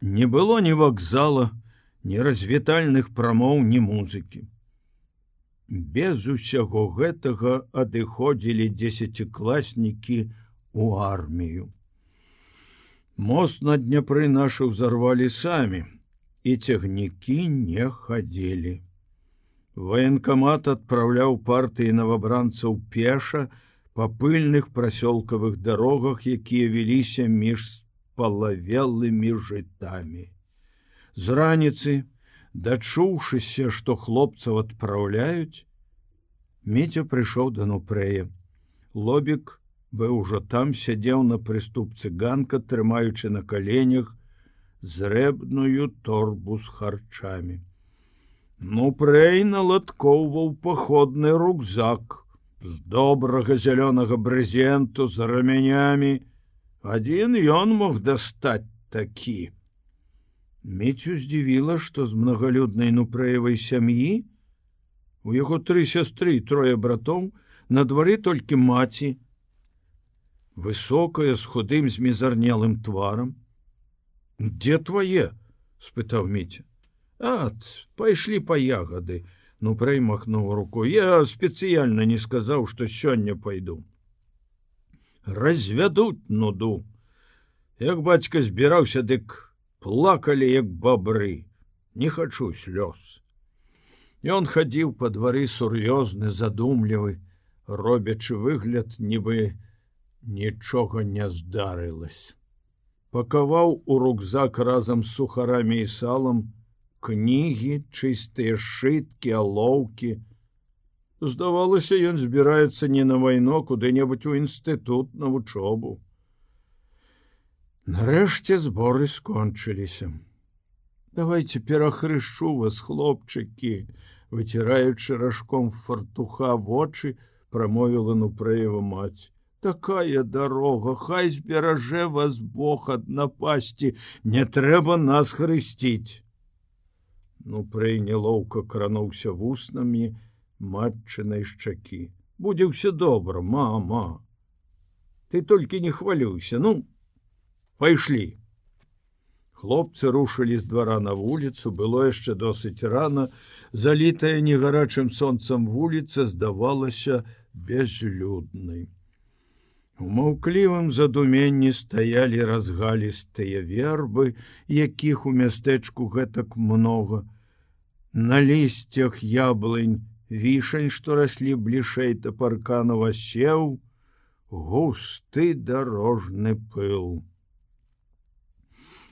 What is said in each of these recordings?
Не было ні вакзала, ні развітальных прамоў, ні музыкі. Без усяго гэтага адыходзілі дзесяцікласнікі у армію. Мост на дняпры нашы ўзарвалі самі, і цягнікі не хадзілі. Ваенкамат адпраўляў партыі навабранцаў пеша па пыльных прасёлкавых дарогах, якія віліся між палавелымі жытамі. З раніцы, дачуўшыся, што хлопцаў адпраўляюць, Меця прыйшоў да нупрэя. Лобік быў ужо там сядзеў на прыступцы ганка, трымаючы на каленях зрэбную торбу з харчамі. Ну прэй наладкоўваў паходны рукзак з добрага зялёнага брызенту з рамянямі, Адзін ён мог дастаць такі. Мецю здзівіла, што з многолюднай нупрэевай сям'і у яго тры сястры трое братоў на двары толькі маці, высокая з худым з мізарнелым тварам. Дзе твае? спытаў міця. Ат, пайшлі па ягады, ну прэй махнуў руку. Я спецыяльна не сказаў, што сёння пайду развядуць нуду. Як бацька збіраўся, дык плакалі як бабры, не хачу слёз. Ён хадзіў па двары сур'ёзны, задумлівы, робячы выгляд, нібы нічога не здарылася. Пакаваў у рукзак разам з сухарамі і салам, кнігі, чыстыя шыткі, алоўкі, Здавалася, ён збіраецца не на вайно куды-небудзь у інстытут на вучобу. Нарэшце зборы скончыліся. Давайте перахрышчу вас, хлопчыкі, выціраючы ражком фартуха вочы, прамовіла нупрэева маці. Такая дарога, хай зберажэ вас Бог ад напасці, не трэба нас хрысціць. Ну прэй нелоўка крануўся вуснамі, матчынай шчакі. Будзе ўсё добра мама. Ты толькі не хвалюйся ну пайшлі. Хлопцы рушылі з двара на вуліцу было яшчэ досыць рана. Залітая негарачым сонцам вуліца здавалася безлюднай у маўклівым задуменні стаялі разгалістыя вербы якіх у мястэчку гэтак много на лісцях яблынь вішань, што раслі блішэй да парканова сеў, густы дарожны пыл.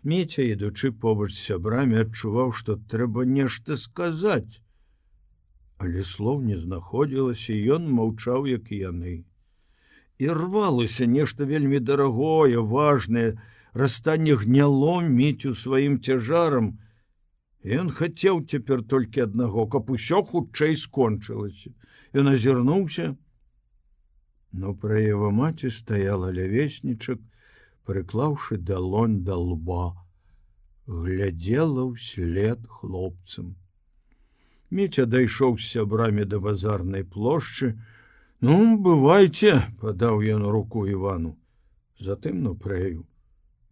Меця, ідучы побач сябрамі, адчуваў, што трэба нешта сказаць. Але слоў не знаходзілася, ён маўчаў, як і яны. І рвалася нешта вельмі дарагое, важнае, расстанне гняло міцю сваім цяжарам, Ён хацеў цяпер толькі аднаго, каб усё хутчэй скончылася. Ён азірнуўся. Но пра яго маці стаяла лявеснічак, прыклаўшы далонь да лба, глядзела ўслед хлопцам. Міця дайшоў з сябрамі да базарнай плошчы. Ну, бывайце, падаў ён руку Івану. Затым ну прэю.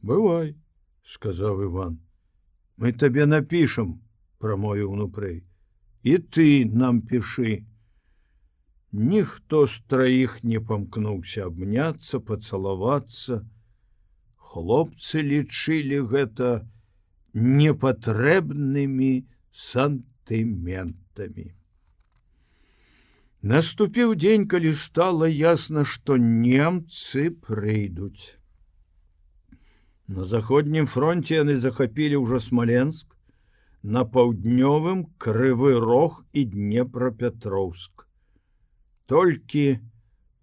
Бывай, сказаў Іван мы табе напішам прамою унупрэй і ты нам пішы ніхто з траіх не памкнуўся абняцца пацалавацца хлопцы лічылі гэта непатрэбнымі сантыментамі наступіў дзень калі стала ясна што немцы прыйдуць На заходнім фронте яны захапілі ўжо смаленск, на паўднёвым крывы рог і днепропетроўск. Толькі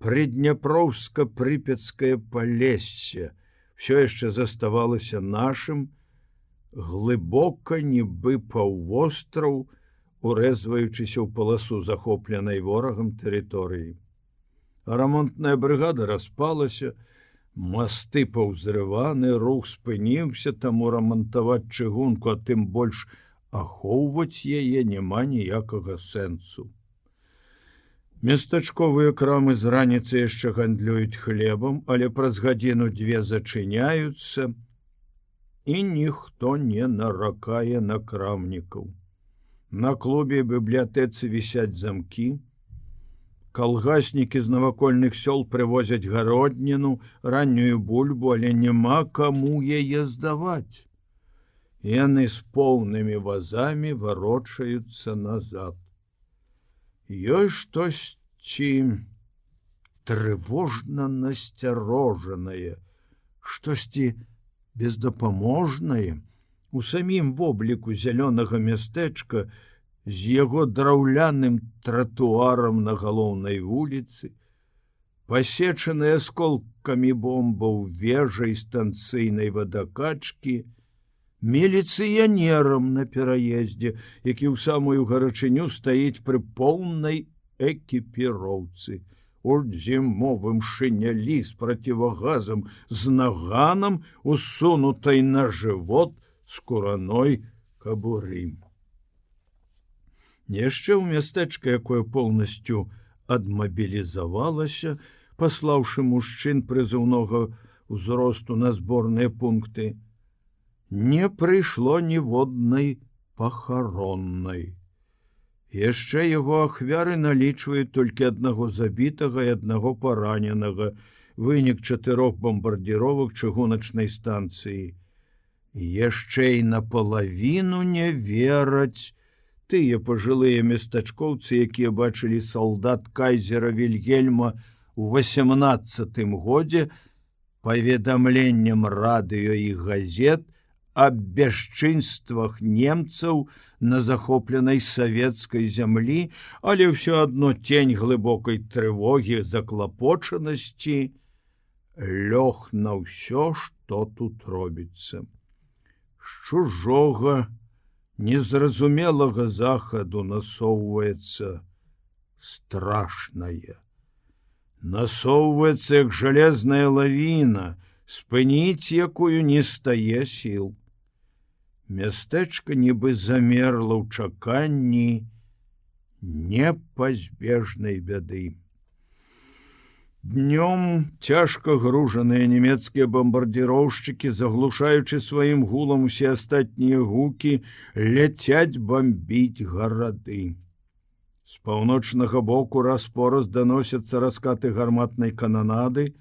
прыдняпроўска-прыпецкае палесце все яшчэ заставалася нашим, глыбока нібы паўвостраў, урэзваючыся ў паласу захопленай ворагам тэрыторыі. Рамонтная брыгада распалася, Масты паўзрываны рух спыніўся таму рамантаваць чыгунку, а тым больш ахоўваць яе няма ніякага сэнсу. Местачковыя крамы з раніцы яшчэ гандлююць хлебам, але праз гадзіну дзве зачыняюцца. і ніхто не наракае на крамнікаў. На клубе бібліятэцы вісяць замкі. Калгаснікі з навакольных сёл прывозяць гародніну, раннюю бульбу, але няма каму яе здаваць. Яны з поўнымі вазамі варочаюцца назад. Ёсць штосьці трывожна насцярожанае, штосьці бездапаможнае, у самім вобліку зялёнага мястэчка з яго драўляным тротуарам на галоўнай вуліцы, пасечаныя асколкамі бомбаў вежай станцыйнай вадакачкі, міліцыянерам на пераездзе, які ў самую гарачыню стаіць пры поўнай экіпіроўцы зімовым шынялі з процівагазам з наганам усунутай на жывот скураной кабуры. Нешчэ ў мястэчка, якое поўнасцю адмабілізавалася, паслаўшы мужчын прызыўнога ўзросту на зборныя пункты, не прыйшло ніводнай пахароннай. Яшчэ яго ахвяры налічваюць толькі аднаго забітага і аднаго параненага, вынік чатырох бомбардзіровак чыгуначнай станцыі яшчэ і напалавіну не вераць тыя пажылыя местачкоўцы якія бачылі салдат кайзера вільгельма у восемнадцатым годзе паведамленнем радыё і газет аб бясчынствах немцаў на захопленай савецкай зямлі але ўсё адно тень глыбокай трывогі заклапочанасці лёг на ўсё што тут робіцца. З чужога незразумелага захаду насоўваецца страшнае. Насоўваецца як жалезная лавіна спыніць якую не стае сіл. Мястэчка нібы замерла ў чаканні непазбежнай бяды Днём цяжка гружаныя нямецкія бомбардзіроўшчыкі, заглушаючы сваім гулам усе астатнія гукі, ляцяць бомбіць гарады. З паўночнага боку распораз даносяцца раскаты гарматнай кананады,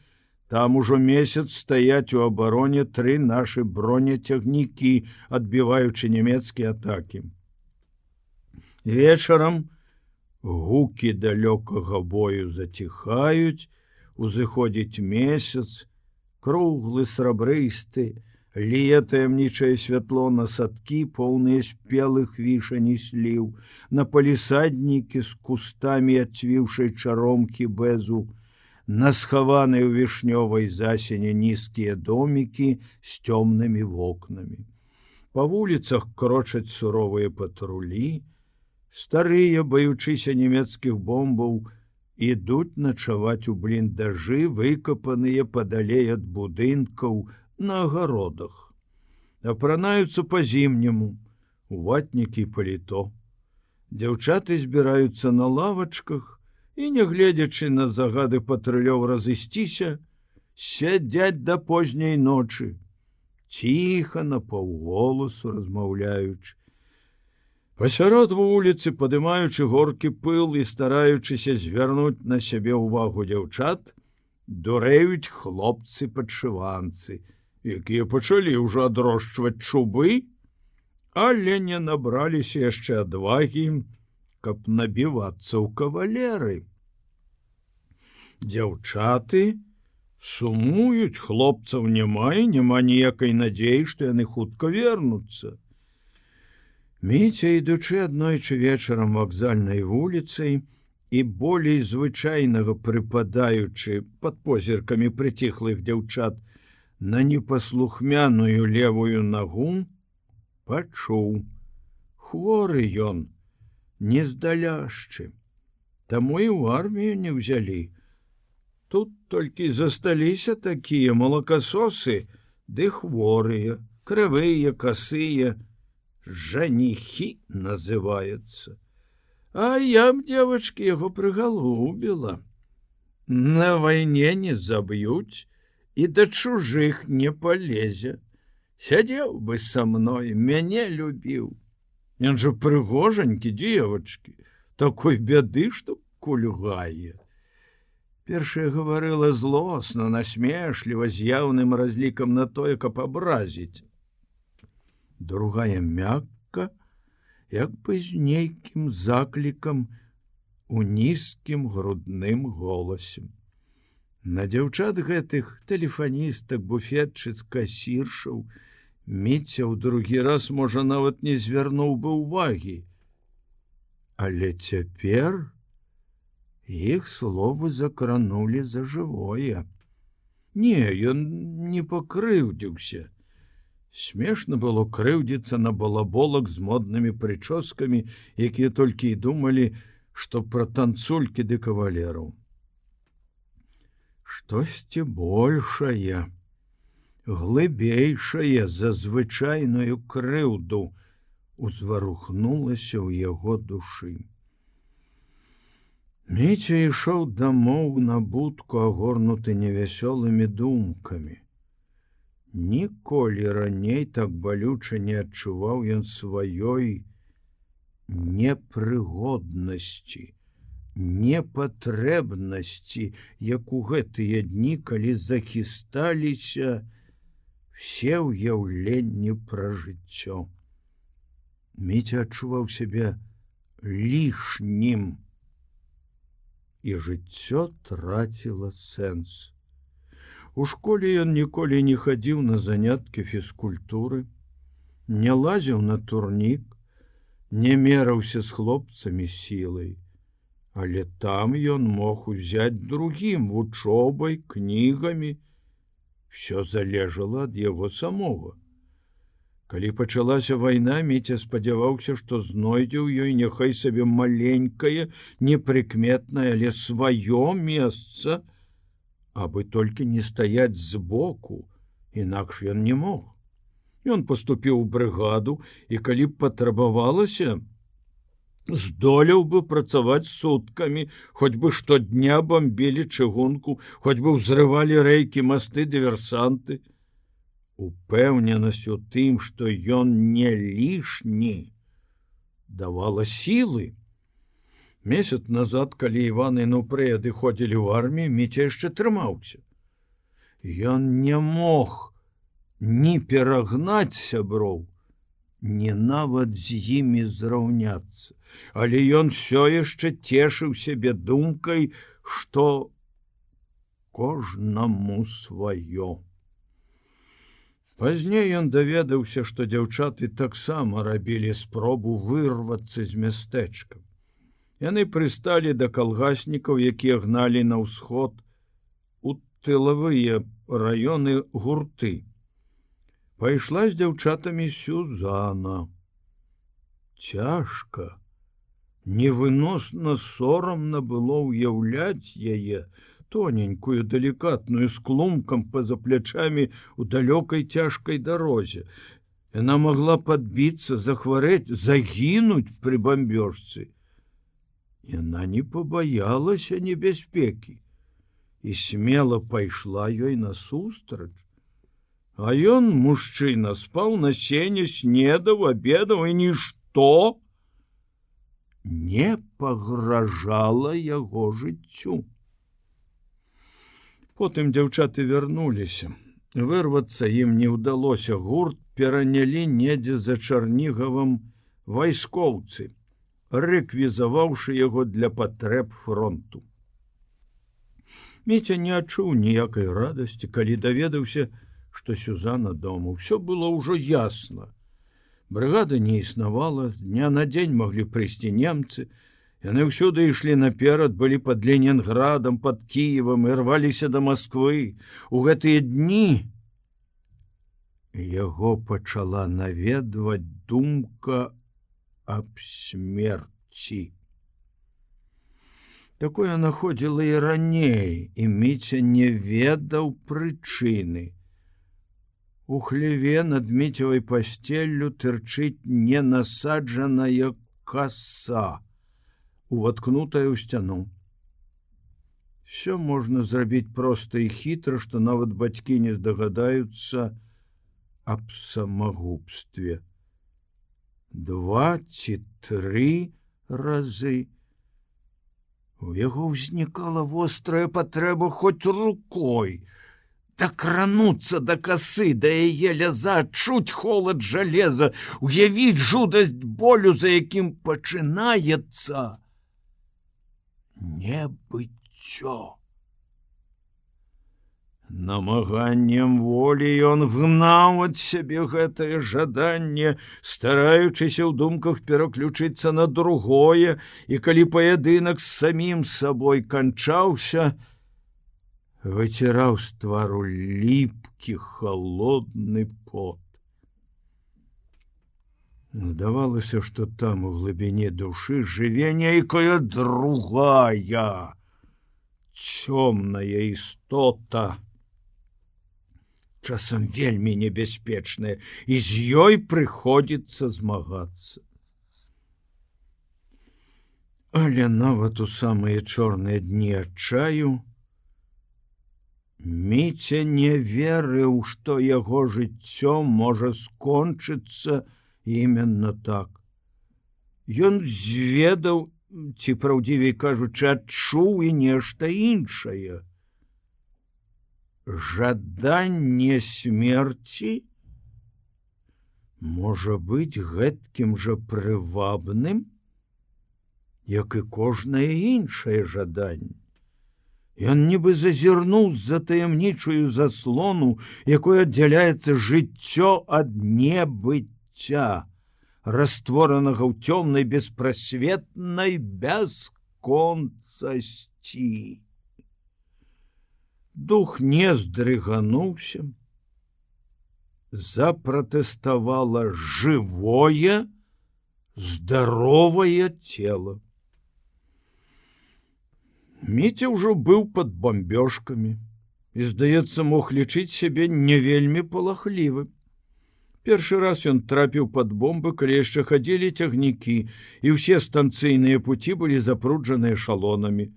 там ужо месяц стаяць у абароне тры нашы бронецягнікі, адбіваючы нямецкія атакі. Вечарам гукі далёкага бою заціхаюць, узыходзіць месяц, круглы срабрысты, лие таямнічае святло на садкі, поўныя спелых вішані сліў, на палісаднікі з кустамі адцвіўшай чаромкі бэзу, на схаванай у вішнёвай засене нізкія домікі з цёмнымі вокнамі. Па вуліцах крочаць суровыя патрулі, старыя баючыся нямецкіх бомбаў, ідуць начаваць у бліндажы выкапаныя падалей ад будынкаў на агародах. Апранаюцца по-зімняму у ватнікі паліто. Дзяўчаты збіраюцца на лавачках і нягледзячы на загады патрулёў разысціся сядзяць да позняй ночы ціха на паўголосу размаўляючы Пасярод вуліцы, падымаючы горкі пыл і стараючыся звярнуць на сябе ўвагу дзяўчат, дурэюць хлопцы падшыванцы, якія пачалі ўжо адрошчваць чубы, але не набраліся яшчэ адвагі, каб набівацца ў кавалеры. Дзяўчаты сумуюць хлопцаў няма і няма ніякай надзеі, што яны хутка вернуцца. Міця ідучы аднойчы вечарам вакзальнай вуліцай і болей звычайнага прыпадаючы пад позіркамі прыціхлых дзяўчат на непаслухмяную левую нагу, пачуў: хворы ён, нездаляшчы. Таму і ў армію не ўзялі. Тут толькі засталіся такія малакасосы, ды хворыя, крывыя, касыя, жанихи называются а ям девочки его приголубила. На войне не заб'юць и до чужих не полезе сядзеў бы са мной мяне любіў Ён жа прыгожанькі дзевачкі такой бяды што кульгае. Першая гаварыла злосна насмешліва з яўным разлікам на тое каб абразіць другая мякка як бы з нейкім заклікам у нізкім грудным голасем на дзяўчат гэтых тэлефаністак буфетчыц касіршаў міця ў другі раз можа нават не звярнуў бы ўвагі але цяпер іх словы закранули за жывое. Не ён не пакрыўдзіўся смешна было крыўдзіцца на балаболак з моднымі прычоскамі якія толькі і думалі што пра танцулькі ды кавалеру штосьці большае глыбейшае за звычайную крыўду узварухнулася ў яго душы Міця ішоў дамоў на будку агорнуты невясёлымі думкамі. Ніколі раней так балюча не адчуваў ён сваёй непрыгоднасці, непатрэбнасці, як у гэтыя дні, калі захісталіся все ўяўленні пра жыццё. Міця адчуваў сябе лішнім, і жыццё траціла сэнс. У школе ён ніколі не хадзіў на заняткі фізкультуры, не лазіў на турнік, не мераўся з хлопцамі сілай, але там ён мог узяць другім вучобай, кнігамі, все залежала ад яго самога. Калі пачалася вайна міця спадзяваўся, што знойдзе ў ёй няхай сабе маленькае, непрыкметнае, але сваё месца, абы толькі не стаяць збоку, інакш ён не мог. Ён поступіў у брыгаду і калі б патрабавалася, здолеў бы працаваць суткамі, хоць бы штодня бомбілі чыгунку, хоць бы ўзрывалі рэйкі масты дыверсанты, упэўненасць у тым што ён не лішні давала сілы месяц назад калі иван і нупрэ адыходзілі ў армію міця яшчэ трымаўся. Ён не мог не перагнаць сяброў не нават з імі зраўняцца. Але ён все яшчэ цешыў сябе думкай что кожнаму сваё. Пазней ён даведаўся, што дзяўчаты таксама рабілі спробу вырвацца з мястэчка. Яны прысталі да калгаснікаў, якія гналі на ўсход у тылавыя раёны гурты. Пайшла з дзяўчатамі сюзана. Цяжка, невыносна сорамна было ўяўляць яе, тоненькую далікатную с клумкам па-за плячамі у далёкай цяжкай дарозе. Яна могла подбіцца, захварэць, загінуць пры бамбёжцы. Яна не побаялася небяспекі і смело пайшла ёй насустрач. А ён мужчына спаў на сене снедаў обедаў і нішто не пагражала яго жыццю. Потым дзяўчаты вярнуліся. Вырвацца ім не ўдалося гурт перанялі недзе за чарнігавым вайскоўцы, рэквізаваўшы яго для патрэб фронту. Меця не адчуў ніякай радасці, калі даведаўся, што сюзана дома ўсё было ўжо ясна. Брыгада не існавала, дня на дзень маглі прыйсці немцы, Яны ўсюды ішлі наперад, былі под Ленінградам, под Киевам і рваліся до Москвы. У гэтыя дні яго пачала наведваць думка аб смерці. Такое находзіла і раней, і міця не ведаў прычыны. У хлеве над міцевай пасцеллю тырчыць ненасаджаная каса уваткнутая ў сцяну. Все можна зрабіць проста і хітра, што нават бацькі не здагадаюцца, аб самагубстве. Два ці тры разы. У яго ўзнікала вострая патрэба хоць рукой, дакрануцца да касы, да яе ляза чуць холад жалеза, уявіць жудасць болю, за якім пачынаецца небыццё намаганнем волі ён гнаў ад сябе гэтае жаданне стараючыся ў думках пераключыцца на другое і калі паядынак з самім сабой канчаўся выціраў з твару ліпкі холодны пот. Надавалася, што там у глыбіні душы жыве нейкая другая цёмная істота часам вельмі небяспечная і з ёй прыходзіцца змагацца. Але нават у самыя чорныя дні адчаю Міця не верыў, што яго жыццё можа скончыцца именно так. Ён зведаў ці праўдзівей кажучы, адчуў і нешта іншае жаданне смерти можа быть гэткім жа прывабным як і кожнае іншае жаданне. Ён нібы зазірнуў за таямнічую заслону якой аддзяляецца жыццё ад небыцця растворанага ў цёмнай беспрасветнай бясконцасці дух не здрыгануўся. Запротэставала жывое здаровае тело. Міця ўжо быў под бомбёжкамі і здаецца мог лічыць сябе не вельмі палахлівы першы раз ён трапіў под бомбы калі яшчэ хадзілі цягнікі і ўсе станцыйныя пуці былі запруджаныя шалонамі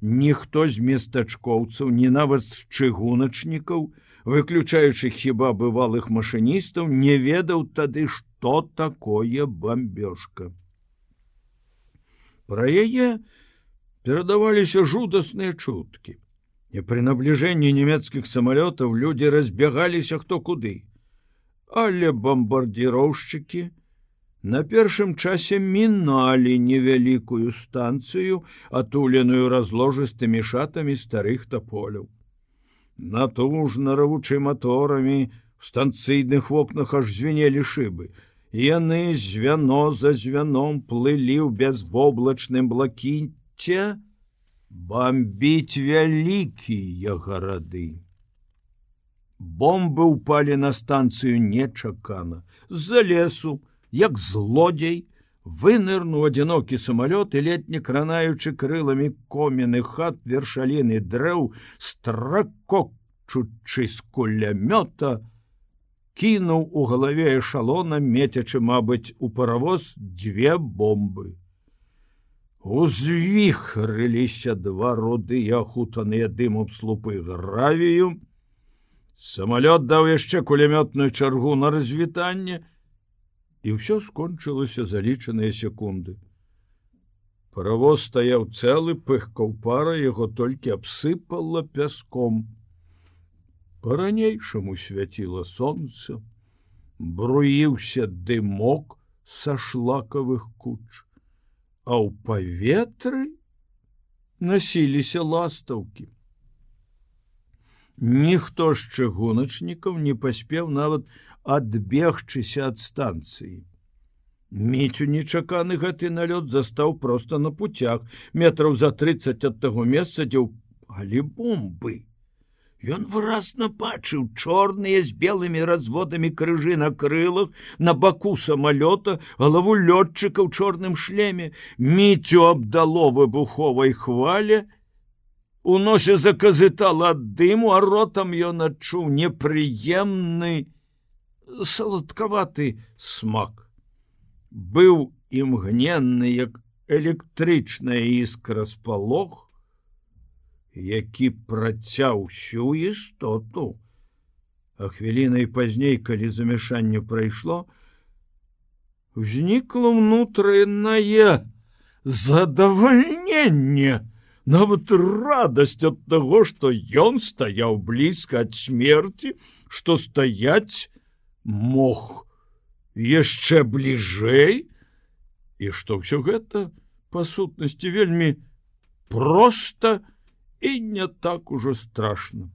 ніхто з местачкоўцаў не нават з чыгуначнікаў выключаючы хіба бывалых машыністаў не ведаў тады што такое бомбёжка про яе перадаваліся жудасныя чуткі. І пры набліжэнні нямецкіх самалётаў людзі разбягаліся хто куды. Але бомбардзіроўшчыкі на першым часе міналі невялікую станцыю атуленую разложыстымі шатамі старых тополяў натужна равучы моторамі в станцыйных вокнах аж звенелі шыбы. Яны звяно за звяном плылі ў бязвоблачным блакінце бомбіць вялікія гарады. Бомбы упалі на станцыю нечакана з-за лесу як злодзей вынырнуў адзінокі самалёт і летні кранаючы крыламі коміны хат вершаліны дрэў стракокчучы з кулямёта кінуў у галаве эшалона мецячы мабыць у паравоз дзве бомбы. Узвіхрыліся два руды ахутаныя дымом слупы гравію. Самалёт даў яшчэ кулямётную чаргу на развітанне і ўсё скончылася за лічаныя секунды. Паравоз стаяў цэлы пыхкаў пара яго толькі абсыпала пяском. Па-ранейшаму свяціла сонца, бруіўся дымок са шлакавых куч, а ў паветры насіліся ластаўкі. Ніхто з чыгуначнікаў не паспеў нават адбегчыся ад станцыі. Міцю нечаканы гэты налёт застаў проста на путях метраў за 30 ад таго месца, дзе ўпалі бомбы. Ён выразна бачыў чорныя з белымі разводамі крыжы на крылах, на баку самалёта, галаву лётчыка ў чорным шлеме, міцю абдало выбуховай хваля, У носе заказытала ад дыму, а ротам ён адчуў непрыемны, салодкаваты смак. Быў імгненны як электрычная іскра спалох які працяў всю істоту. А хвілінай пазней, калі замяшанне прайшло, узнікла ўнутранае задавальненне, нават радасць ад таго, што ён стаяў блізка ад смерти, што стаяць мог яшчэ бліжэй і што ўсё гэта па сутнасці вельмі проста і не так ужо страшно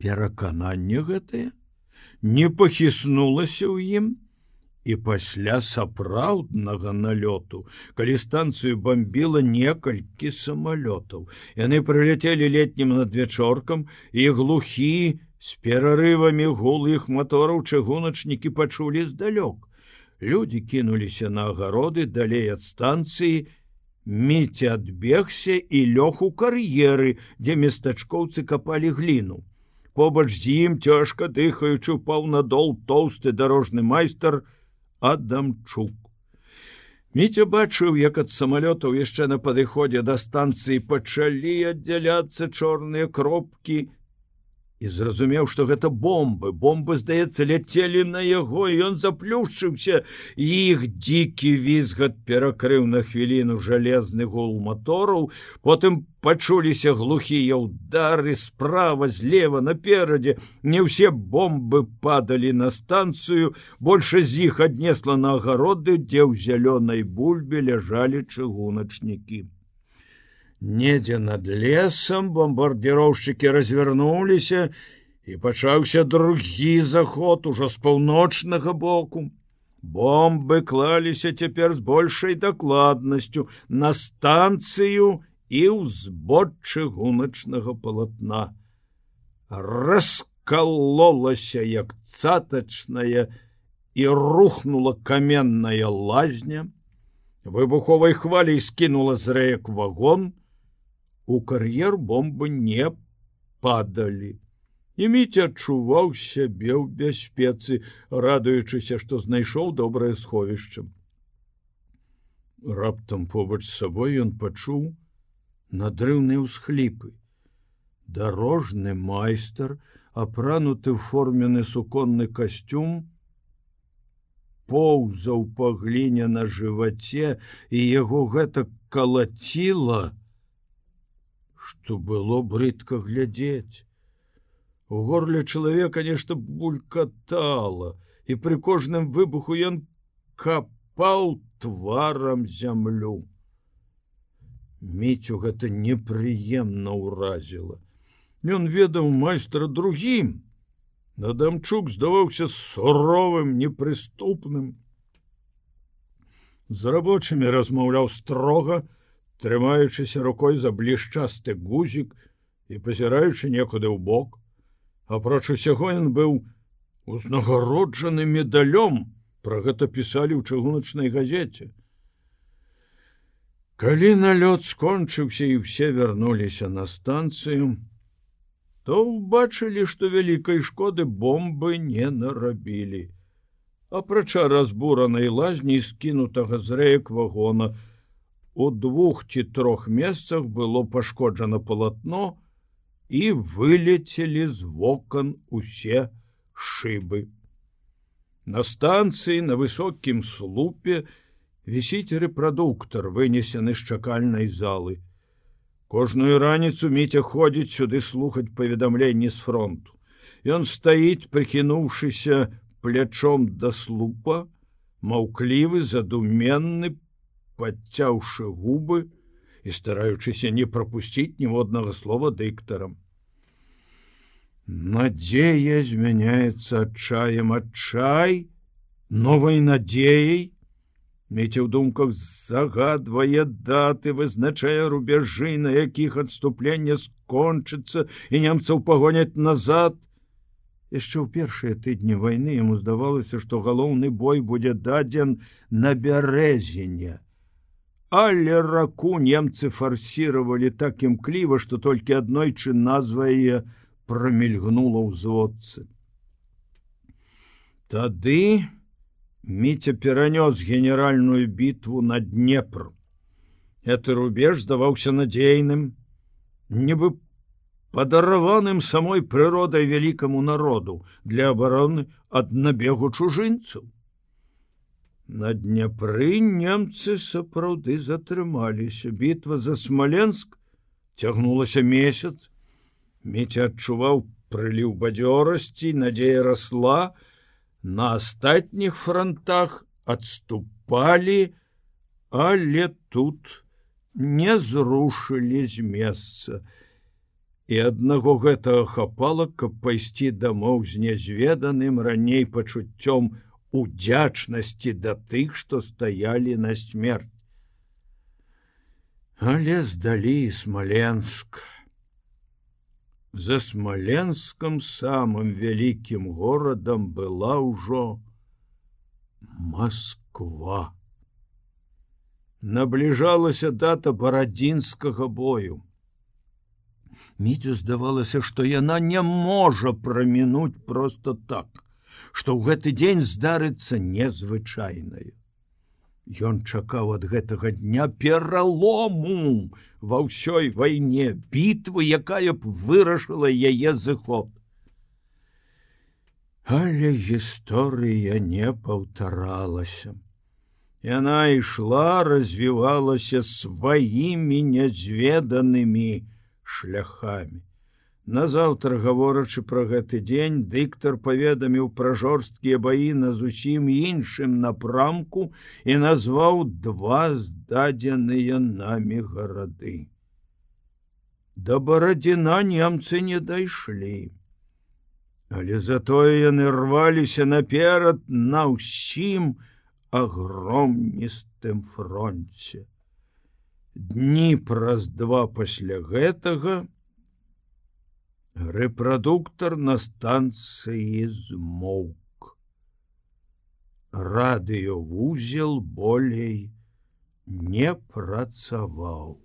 перакананне гэтае не пахіснулася ў ім і пасля сапраўднага налёту калі станцыю бомбіла некалькі самалётаў. Яны прыляцелі летнім надвячоркам і глухі з перарывамі гул іх матораў чыгуначнікі пачулі здалёк. Люди кінуліся на агароды далей ад станцыі. Міце адбегся і лёг у кар'еры дзе местачкоўцы капалі гліну. Побач з ім цяжка дыхаючы паў надол тоўсты дарожны майстар адамчук. Міця бачыў як ад самалётаў яшчэ на падыходзе да станцыі пачалі аддзяляцца чорныя кропкі і зразумеў што гэта бомбы. Бомбы здаецца ляцелі на яго ён заплюшчыўся іх дзікі візгат перакрыў на хвіліну жалезны гул матораў. Потым пачуліся глухія ўдары справа злева наперадзе. Не ўсе бомбы падалі на станцыю. Больше з іх аднесла на агароды дзе ў зялёнай бульбе ляжалі чыгуначнікі недзе над лесам бомбардзіроўшчыкі развярнуліся і пачаўся другі заход ужо з паўночнага боку. Бомбы клаліся цяпер з большай дакладнасцю на станцыю і ўзбоччы гуначнага палатна. Раскалолася як цатачная і рухнула каменная лазня. Выбуховай хвалей скінула зрэек вагон, у кар'ер бомбы не падалі. Міць адчуваў сябе ў бяспецы, радуючыся, што знайшоў добрае сховішча. Раптам побач з сабой ён пачуў надрыўныя ўсхліпы. Дарожны майстар, апрануты формены суконны касцюм, поўзаў па гліне на жываце і яго гэта калаціла, что было брыдка глядзець. У горле чалавека нешта булькатала, і пры кожным выбуху ён капаў тварам зямлю. Міцю гэта непрыемна ўразіла. Ён ведаў майстра другім. Надамчук здаваўся суровым, непрыступным. З рабочымі размаўляў строга, трымаючыся рукой за блішчасты гузік і пазіраючы некуды ў бок, апроч усяго ён быў узнагароджаны медалём, пра гэта пісалі ў чыгуначнай газеце. Калі налёт скончыўся і ўсе вярнуліся на станцыю, то ўбачылі, што вялікай шкоды бомбы не нарабілі. Апрача разбуранай лазні скінутага зрэек вагона, у двух ці трох месцах было пашкоджана палатно і вылецелі з вокон усе шыбы. На станцыі на высокім слупе вісіць рэпрадуктор вынесены з чакальнай залы. Кожную раніцу міця ходзіць сюды слухаць паведамленні з фронту. Ён стаіць, прыкінуўшыся плячом да слупа, маўклівы задуменны подцяўшы губы і стараючыся не пропусціць ніводнага слова дыктарам. Надзея змяняецца адчаем адчай, новай надзеяй, Меце ў думках загадвае даты, вызначае рубяжы, на якіх адступлення скончыцца і немцаў пагоняць назад. Яшчэ ў першыя тыдні вайны яму здавалася, што галоўны бой будзе дадзен на бярэзіне але раку немцы фарсировали так імкліва что толькі аднойчы назвае промельгнула ўзводцы тады міця перанёс генеральную бітву на днепр это рубеж здаваўся надзейным нібы падараваным самой прыродай вялікаму народу для абароны ад набегу чужынцаў. На дняпры немцы сапраўды затрымаліся. бітва за смаленск цягнулася месяц. Меця адчуваў прыліў бадзёрасці, надзея расла, на астатніх фронтах адступалі, але тут не зрушылі з месца. І аднаго гэтага хапала, каб пайсці дамоў з нязведаным раней пачуццём удзячнасці да тых, што стаялі на смерць. Але здалі смаленск. За смаленском самым вялікім горадам была ўжо Москва. Набліжалася дата барадзінскага бою. Міцю здавалася, што яна не можа прамінуць просто так, што ў гэты дзень здарыцца незвычайнае. Ён чакаў ад гэтага дня пералому ва ўсёй вайне бітвы, якая б вырашыла яе зыход. Але гісторыя не паўтаралася. Яна ішла, развівалася сваімі нязведанымі шляхамі. Назаўтра гаворачы пра гэты дзень дыктар паведаміў пра жорсткія баі на зусім іншым напрамку і назваў два здадзеныя намі гарады. Да барадзіна немцы не дайшлі. Але затое яны рваліся наперад на ўсім агромністым фронте. Дні праз два пасля гэтага, Рэпрадуктор на станцыі змоўк. Радыёвузел болей не працаваў.